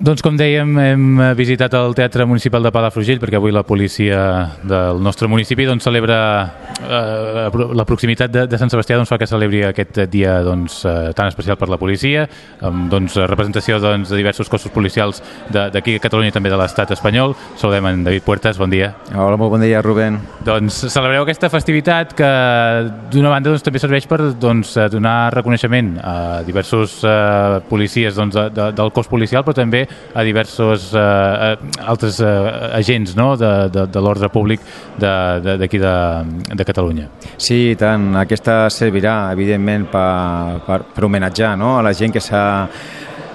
Doncs com dèiem, hem visitat el Teatre Municipal de Palafrugell perquè avui la policia del nostre municipi doncs, celebra eh, la proximitat de, de Sant Sebastià doncs, fa que celebri aquest dia doncs, eh, tan especial per la policia amb doncs, representació doncs, de diversos cossos policials d'aquí a Catalunya i també de l'estat espanyol. Saludem en David Puertas, bon dia. Hola, molt bon dia, Rubén. Doncs celebreu aquesta festivitat que d'una banda doncs, també serveix per doncs, donar reconeixement a diversos eh, policies doncs, de, de, del cos policial però també a diversos eh, altres eh, agents no? de, de, de l'ordre públic d'aquí de, de, de Catalunya. Sí, tant. Aquesta servirà, evidentment, per, per, per homenatjar no? a la gent que s'ha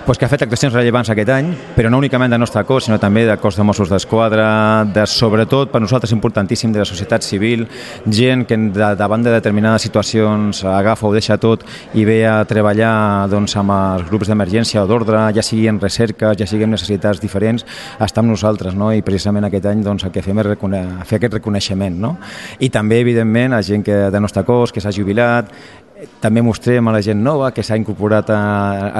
pues, que ha fet actuacions rellevants aquest any, però no únicament del nostre cos, sinó també del cos de Mossos d'Esquadra, de, sobretot per nosaltres importantíssim de la societat civil, gent que de, davant de determinades situacions agafa o deixa tot i ve a treballar doncs, amb els grups d'emergència o d'ordre, ja sigui en recerca, ja sigui en necessitats diferents, està amb nosaltres, no? i precisament aquest any doncs, el que fem és fer aquest reconeixement. No? I també, evidentment, a gent que, del nostre cos, que s'ha jubilat, també mostrem a la gent nova que s'ha incorporat a,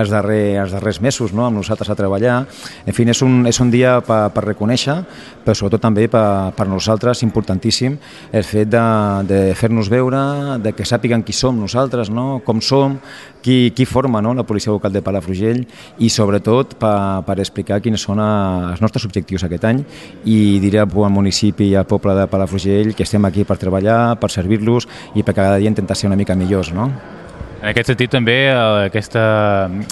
als, darrer, als darrers mesos no? amb nosaltres a treballar. En fi, és un, és un dia per, per reconèixer, però sobretot també per, per nosaltres importantíssim el fet de, de fer-nos veure, de que sàpiguen qui som nosaltres, no? com som, qui, qui forma no? la policia local de Palafrugell i sobretot per, per explicar quins són els nostres objectius aquest any i diré al municipi i al poble de Palafrugell que estem aquí per treballar, per servir-los i per cada dia intentar ser una mica millors. No? En aquest sentit també eh, aquesta,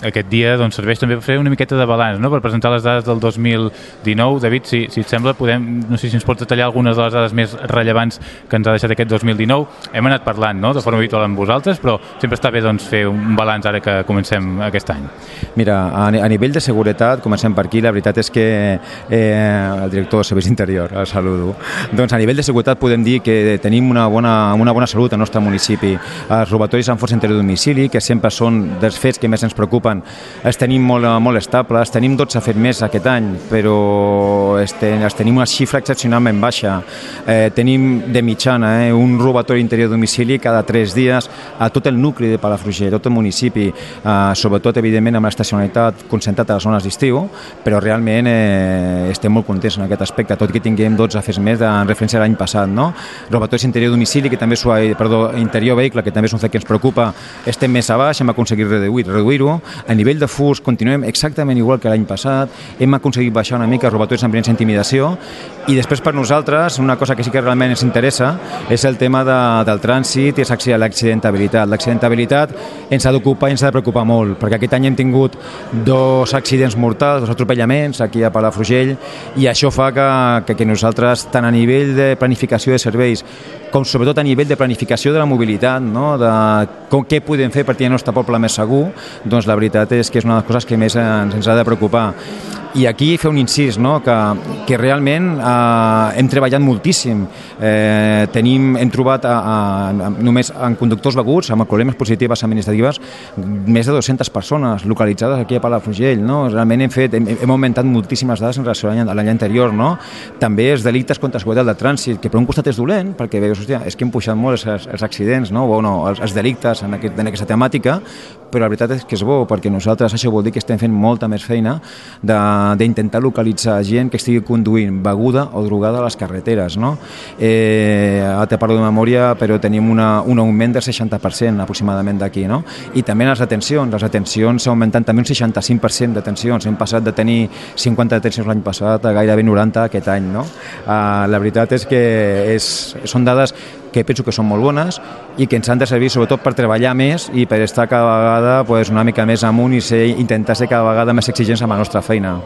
aquest dia doncs, serveix també per fer una miqueta de balanç, no? per presentar les dades del 2019. David, si, si et sembla, podem, no sé si ens pots detallar algunes de les dades més rellevants que ens ha deixat aquest 2019. Hem anat parlant no? de forma habitual amb vosaltres, però sempre està bé doncs, fer un balanç ara que comencem aquest any. Mira, a, a nivell de seguretat, comencem per aquí, la veritat és que eh, el director de Serveis Interior, el saludo, doncs a nivell de seguretat podem dir que tenim una bona, una bona salut al nostre municipi. Els robatoris en força interior domicili domicili, que sempre són dels fets que més ens preocupen, els tenim molt, molt estables, tenim 12 fets més aquest any, però els, ten, els tenim una xifra excepcionalment baixa. Eh, tenim de mitjana eh, un robatori interior domicili cada 3 dies a tot el nucli de Palafrugell, tot el municipi, eh, sobretot, evidentment, amb l'estacionalitat concentrat a les zones d'estiu, però realment eh, estem molt contents en aquest aspecte, tot que tinguem 12 fets més de, en referència a l'any passat. No? Robatoris interior domicili, que també és, perdó, interior vehicle, que també és un fet que ens preocupa, estem més a baix, hem aconseguit reduir-ho. Reduir a nivell de furs continuem exactament igual que l'any passat, hem aconseguit baixar una mica robatoris amb violència intimidació i després per nosaltres una cosa que sí que realment ens interessa és el tema de, del trànsit i l'accidentabilitat. L'accidentabilitat ens ha d'ocupar i ens ha de preocupar molt perquè aquest any hem tingut dos accidents mortals, dos atropellaments aquí a Palafrugell i això fa que, que, que nosaltres tant a nivell de planificació de serveis com sobretot a nivell de planificació de la mobilitat, no? de com, què podem fer per tenir el nostre poble més segur, doncs la veritat és que és una de les coses que més ens, ens ha de preocupar. I aquí fer un incís, no? que, que realment eh, hem treballat moltíssim. Eh, tenim, hem trobat a, a, només en conductors beguts, amb problemes positives administratives, més de 200 persones localitzades aquí a Palafrugell. No? Realment hem, fet, hem, hem augmentat moltíssimes dades en relació a l'any anterior. No? També els delictes contra la seguretat de trànsit, que per un costat és dolent, perquè veus, hòstia, és que hem pujat molt els, els accidents, no? o no, els, els delictes en, aquest, en aquesta temàtica, però la veritat és que és bo, perquè nosaltres això vol dir que estem fent molta més feina d'intentar localitzar gent que estigui conduint beguda o drogada a les carreteres. No? Eh, ara te parlo de memòria, però tenim una, un augment del 60% aproximadament d'aquí. No? I també les atencions, les atencions s'ha augmentat també un 65% d'atencions. Hem passat de tenir 50 detencions l'any passat a gairebé 90 aquest any. No? Uh, la veritat és que és, són dades que penso que són molt bones i que ens han de servir sobretot per treballar més i per estar cada vegada pues, una mica més amunt i ser, intentar ser cada vegada més exigents amb la nostra feina.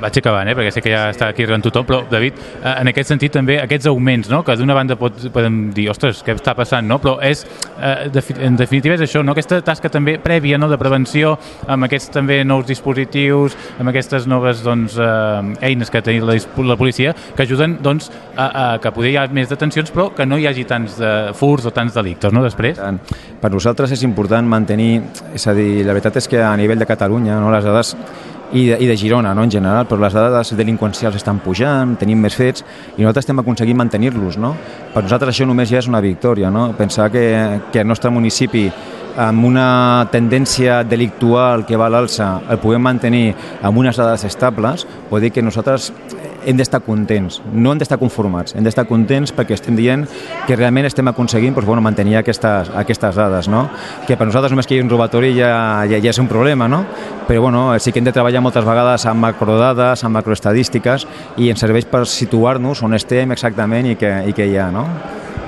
Vaig acabant, eh? perquè sé que ja està aquí arran tothom, però David, eh, en aquest sentit també aquests augments, no? que d'una banda pot, podem dir, ostres, què està passant, no? però és, eh, en definitiva és això, no? aquesta tasca també prèvia no? de prevenció amb aquests també nous dispositius, amb aquestes noves doncs, eh, eines que té la, la policia, que ajuden doncs, a, a que poder hi ha més detencions, però que no hi hagi tants de furs o tants delictes, no? després? Per nosaltres és important mantenir, és a dir, la veritat és que a nivell de Catalunya no? les dades i de, i de Girona no, en general, però les dades delinqüencials estan pujant, tenim més fets i nosaltres estem aconseguint mantenir-los. No? Per nosaltres això només ja és una victòria, no? pensar que, que el nostre municipi amb una tendència delictual que va a l'alça el puguem mantenir amb unes dades estables, vol dir que nosaltres hem d'estar contents, no hem d'estar conformats, hem d'estar contents perquè estem dient que realment estem aconseguint doncs, bueno, mantenir aquestes, aquestes dades, no? que per nosaltres només que hi hagi un robatori ja, ja, ja és un problema, no? però bueno, sí que hem de treballar moltes vegades amb macrodades, amb macroestadístiques i ens serveix per situar-nos on estem exactament i què, i què hi ha. No?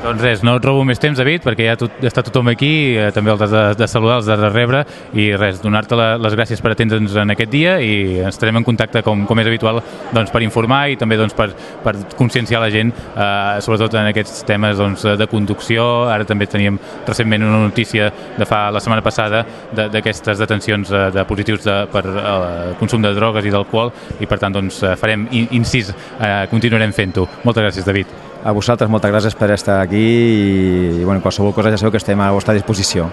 Doncs res, no robo més temps, David, perquè ja tot, està tothom aquí, eh, també els has de, de saludar, els has de rebre, i res, donar-te les gràcies per atendre'ns en aquest dia i estarem en contacte, com, com és habitual, doncs, per informar i també doncs, per, per conscienciar la gent, eh, sobretot en aquests temes doncs, de conducció. Ara també teníem recentment una notícia de fa la setmana passada d'aquestes de, detencions de, de positius de, per eh, consum de drogues i d'alcohol i per tant doncs, farem incís, eh, continuarem fent-ho. Moltes gràcies, David. A vosaltres moltes gràcies per estar aquí i, i bueno, qualsevol cosa ja sabeu que estem a la vostra disposició.